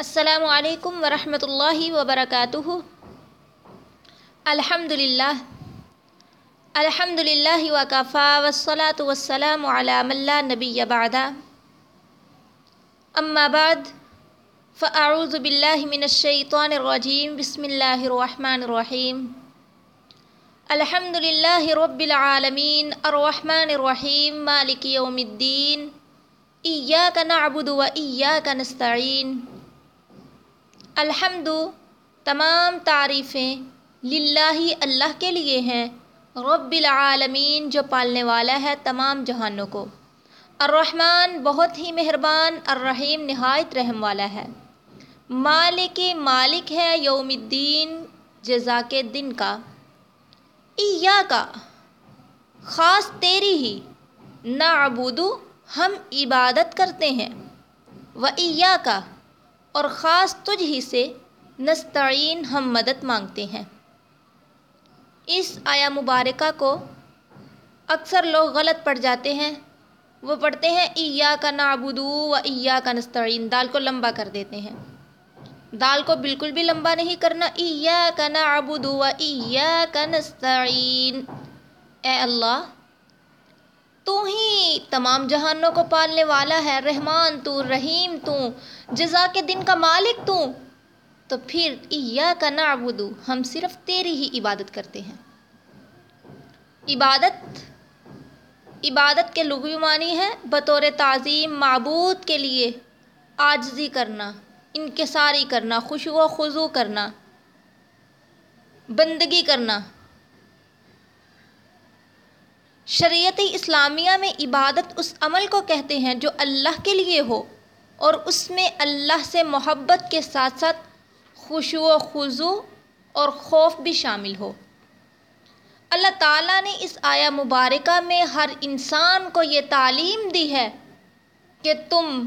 السلام علیکم ورحمۃ اللہ وبرکاتہ۔ الحمد للہ الحمد للہ وکفا وصلاۃ والسلام علی من لا نبی بعد۔ اما بعد، فاعوذ باللہ من الشیطان الرجیم، بسم اللہ الرحمن الرحیم۔ الحمد للہ رب العالمین، الرحمن الرحیم، مالک یوم الدین۔ ایاک نعبد و ایاک نستعین۔ الحمد، تمام تعریفیں للہ اللہ کے لیے ہیں، رب العالمین جو پالنے والا ہے تمام جہانوں کو۔ الرحمن بہت ہی مہربان، الرحیم نہایت رحم والا ہے۔ مالک مالک ہے یوم الدین جزا کے دن کا۔ ایا کا خاص تیری ہی۔ نعبدو، ہم عبادت کرتے ہیں۔ و ایا کا اور خاص تجھ ہی سے نستعین ہم مدد مانگتے ہیں۔ اس آیا مبارکہ کو اکثر لوگ غلط پڑھ جاتے ہیں۔ وہ پڑھتے ہیں ایا کا نعبدو و ایا کا نستعین دال کو لمبا کر دیتے ہیں۔ دال کو بالکل بھی لمبا نہیں کرنا ایا کا نعبدو و ایا کا نستعین اے اللہ تو ہی تمام جہانوں کو پالنے والا ہے، رحمان تو، رحیم تو، جزا کے دن کا مالک تو۔ تو پھر ایا کا نعبدو ہم صرف تیری ہی عبادت کرتے ہیں۔ عبادت عبادت کے لغوی معنی ہے بطور تعظیم، معبود کے لیے عاجزی کرنا، انکساری کرنا خوشو و خضو کرنا، بندگی کرنا۔ شریعت اسلامیہ میں عبادت اس عمل کو کہتے ہیں جو اللہ کے لیے ہو اور اس میں اللہ سے محبت کے ساتھ ساتھ خوشو و خضو اور خوف بھی شامل ہو۔ اللہ تعالیٰ نے اس آیا مبارکہ میں ہر انسان کو یہ تعلیم دی ہے کہ تم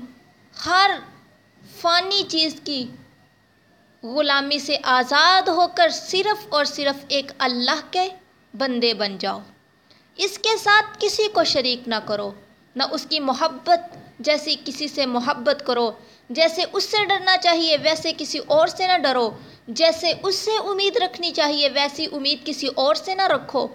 ہر فانی چیز کی غلامی سے آزاد ہو کر صرف اور صرف ایک اللہ کے بندے بن جاؤ۔ اس کے ساتھ کسی کو شریک نہ کرو، نہ اس کی محبت جیسی کسی سے محبت کرو۔ جیسے اس سے ڈرنا چاہیے، ویسے کسی اور سے نہ ڈرو۔ جیسے اس سے امید رکھنی چاہیے، ویسی امید کسی اور سے نہ رکھو۔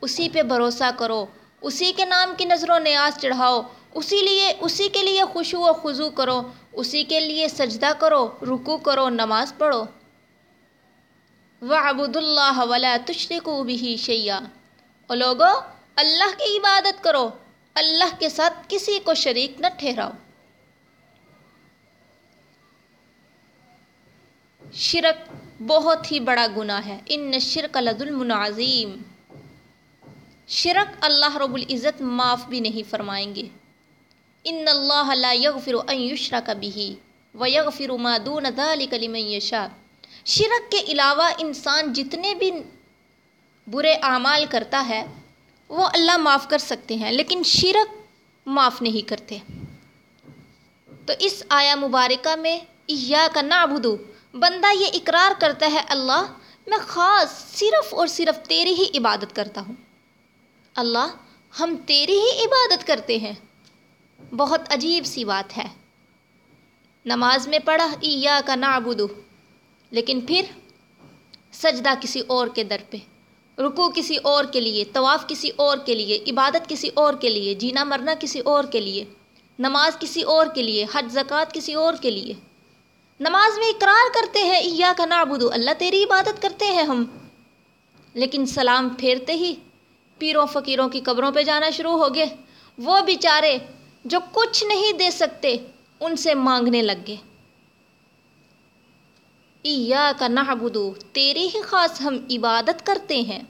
اسی پہ بھروسہ کرو، اسی کے نام کی نظر و نیاز چڑھاؤ۔ اسی لیے، اسی کے لیے خوشو و خضو کرو۔ اسی کے لیے سجدہ کرو رکو کرو، نماز پڑھو۔ وعبد اللہ ولا تشرکو بھی شیعہ اور لوگو، اللہ کی عبادت کرو، اللہ کے ساتھ کسی کو شریک نہ ٹھہراؤ۔ شرک بہت ہی بڑا گناہ ہے۔ ان شرک لظلم عظیم۔ شرک اللہ رب العزت معاف بھی نہیں فرمائیں گے۔ ان اللہ لا یغفر ان یشرک به ویغفر ما دون ذلک لمن یشاء۔ شرک کے علاوہ انسان جتنے بھی برے اعمال کرتا ہے، وہ اللہ معاف کر سکتے ہیں، لیکن شرک معاف نہیں کرتے۔ تو اس آیا مبارکہ میں ایا کا نعبدو، بندہ یہ اقرار کرتا ہے، اللہ، میں خاص صرف اور صرف تیری ہی عبادت کرتا ہوں۔ اللہ، ہم تیری ہی عبادت کرتے ہیں۔ بہت عجیب سی بات ہے۔ نماز میں پڑھا ایا کا نعبدو، لیکن پھر سجدہ کسی اور کے در پہ۔ رکو کسی اور کے لیے، طواف کسی اور کے لیے، عبادت کسی اور کے لیے، جینا مرنا کسی اور کے لیے، نماز کسی اور کے لیے، حج، زکوٰۃ کسی اور کے لیے۔ نماز میں اقرار کرتے ہیں ایا کا نعبدو اللہ تیری عبادت کرتے ہیں ہم۔ لیکن سلام پھیرتے ہی پیروں فقیروں کی قبروں پہ جانا شروع ہو گئے۔ وہ بیچارے جو کچھ نہیں دے سکتے، ان سے مانگنے لگ گئے۔ ایا کا نعبدو تیری ہی خاص ہم عبادت کرتے ہیں۔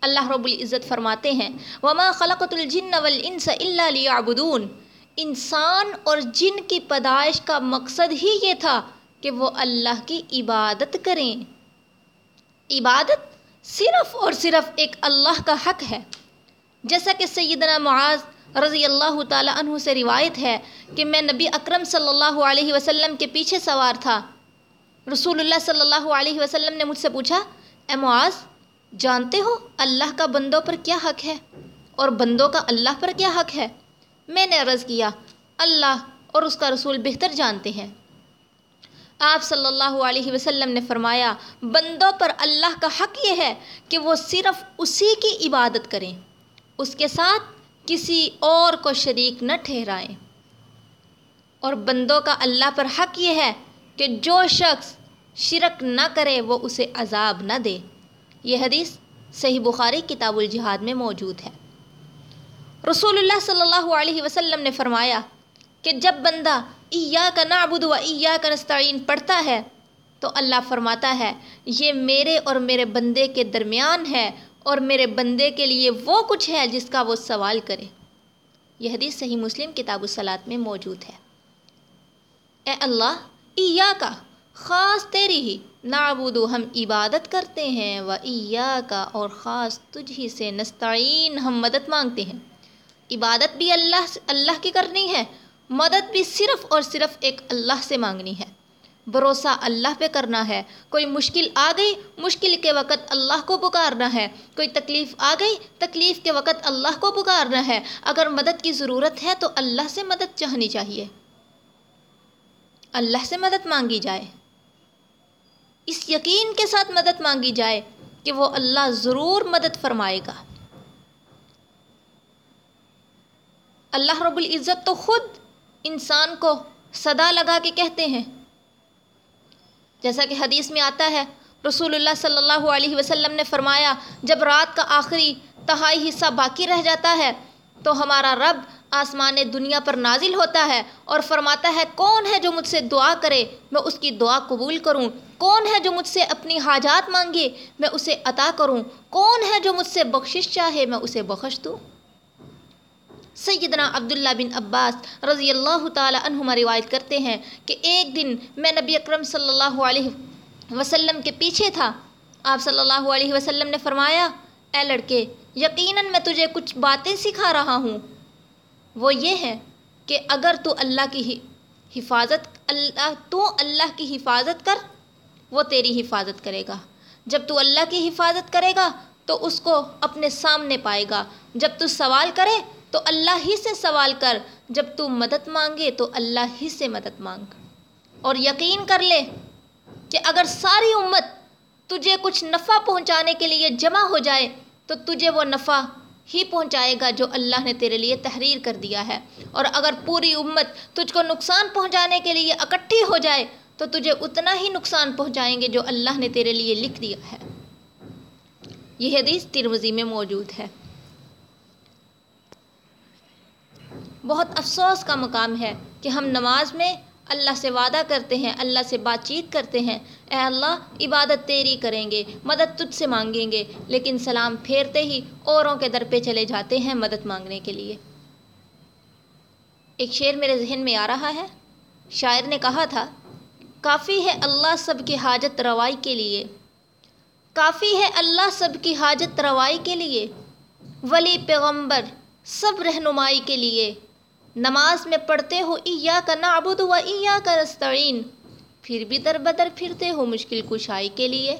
اللہ رب العزت فرماتے ہیں، وما خلقت الجن والانس الا لیعبدون انسان اور جن کی پیدائش کا مقصد ہی یہ تھا کہ وہ اللہ کی عبادت کریں۔ عبادت صرف اور صرف ایک اللہ کا حق ہے۔ جیسا کہ سیدنا معاذ رضی اللہ تعالیٰ عنہ سے روایت ہے کہ میں نبی اکرم صلی اللہ علیہ وسلم کے پیچھے سوار تھا۔ رسول اللہ صلی اللہ علیہ وسلم نے مجھ سے پوچھا، اے معاذ جانتے ہو اللہ کا بندوں پر کیا حق ہے اور بندوں کا اللہ پر کیا حق ہے؟ میں نے عرض کیا، اللہ اور اس کا رسول بہتر جانتے ہیں۔ آپ صلی اللہ علیہ وسلم نے فرمایا، بندوں پر اللہ کا حق یہ ہے کہ وہ صرف اسی کی عبادت کریں، اس کے ساتھ کسی اور کو شریک نہ ٹھہرائیں۔ اور بندوں کا اللہ پر حق یہ ہے کہ جو شخص شرک نہ کرے، وہ اسے عذاب نہ دے۔ یہ حدیث صحیح بخاری کتاب الجہاد میں موجود ہے۔ رسول اللہ صلی اللہ علیہ وسلم نے فرمایا کہ جب بندہ ایا کا نعبد و ایا کا نستعین پڑھتا ہے تو اللہ فرماتا ہے، یہ میرے اور میرے بندے کے درمیان ہے اور میرے بندے کے لیے وہ کچھ ہے جس کا وہ سوال کرے۔ یہ حدیث صحیح مسلم کتاب الصلاط میں موجود ہے۔ اے اللہ ایا کا خاص تیری ہی نعبد ہم عبادت کرتے ہیں، و ایا کا اور خاص تجھ ہی سے نستعین ہم مدد مانگتے ہیں۔ عبادت بھی اللہ اللہ کی کرنی ہے، مدد بھی صرف اور صرف ایک اللہ سے مانگنی ہے۔ بھروسہ اللہ پہ کرنا ہے، کوئی مشکل آ گئی، مشکل کے وقت اللہ کو پکارنا ہے۔ کوئی تکلیف آ گئی، تکلیف کے وقت اللہ کو پکارنا ہے۔ اگر مدد کی ضرورت ہے تو اللہ سے مدد چاہنی چاہیے۔ اللہ سے مدد مانگی جائے۔ اس یقین کے ساتھ مدد مانگی جائے کہ وہ اللہ ضرور مدد فرمائے گا۔ اللہ رب العزت تو خود انسان کو صدا لگا کے کہتے ہیں۔ جیسا کہ حدیث میں آتا ہے، رسول اللہ صلی اللہ علیہ وسلم نے فرمایا، جب رات کا آخری تہائی حصہ باقی رہ جاتا ہے تو ہمارا رب آسمان دنیا پر نازل ہوتا ہے اور فرماتا ہے، کون ہے جو مجھ سے دعا کرے؟ میں اس کی دعا قبول کروں۔ کون ہے جو مجھ سے اپنی حاجات مانگے؟ میں اسے عطا کروں۔ کون ہے جو مجھ سے بخشش چاہے؟ میں اسے بخش دوں۔ سیدنا عبداللہ بن عباس رضی اللہ تعالیٰ عنہما روایت کرتے ہیں کہ ایک دن میں نبی اکرم صلی اللہ علیہ وسلم کے پیچھے تھا۔ آپ صلی اللہ علیہ وسلم نے فرمایا اے لڑکے، یقیناً میں تجھے کچھ باتیں سکھا رہا ہوں۔ وہ یہ ہے کہ اگر تو اللہ کی حفاظت اللہ تو اللہ کی حفاظت کر، وہ تیری حفاظت کرے گا۔ جب تو اللہ کی حفاظت کرے گا، تو اس کو اپنے سامنے پائے گا۔ جب تو سوال کرے، تو اللہ ہی سے سوال کر۔ جب تو مدد مانگے، تو اللہ ہی سے مدد مانگ۔ اور یقین کر لے کہ اگر ساری امت تجھے کچھ نفع پہنچانے کے لیے جمع ہو جائے تو تجھے وہ نفع ہی پہنچائے گا جو اللہ نے تیرے لیے تحریر کر دیا ہے۔ اور اگر پوری امت تجھ کو نقصان پہنچانے کے لیے اکٹھی ہو جائے تو تجھے اتنا ہی نقصان پہنچائیں گے جو اللہ نے تیرے لیے لکھ دیا ہے۔ یہ حدیث ترمزی میں موجود ہے۔ بہت افسوس کا مقام ہے کہ ہم نماز میں اللہ سے وعدہ کرتے ہیں، اللہ سے بات چیت کرتے ہیں اے اللہ، عبادت تیری کریں گے، مدد تجھ سے مانگیں گے، لیکن سلام پھیرتے ہی اوروں کے در پہ چلے جاتے ہیں مدد مانگنے کے لیے۔ ایک شعر میرے ذہن میں آ رہا ہے۔ شاعر نے کہا تھا، کافی ہے اللہ سب کی حاجت روائی کے لیے۔ کافی ہے اللہ سب کی حاجت روائی کے لیے۔ ولی پیغمبر سب رہنمائی کے لیے۔ نماز میں پڑھتے ہو ایا کا نعبد و ایا کا نستعین۔ پھر بھی در بدر پھرتے ہو مشکل کشائی کے لیے۔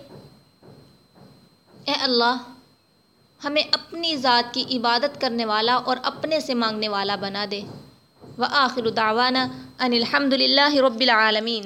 اے اللہ، ہمیں اپنی ذات کی عبادت کرنے والا اور اپنے سے مانگنے والا بنا دے۔ و آخر دعوانا ان الحمد للہ رب العالمین۔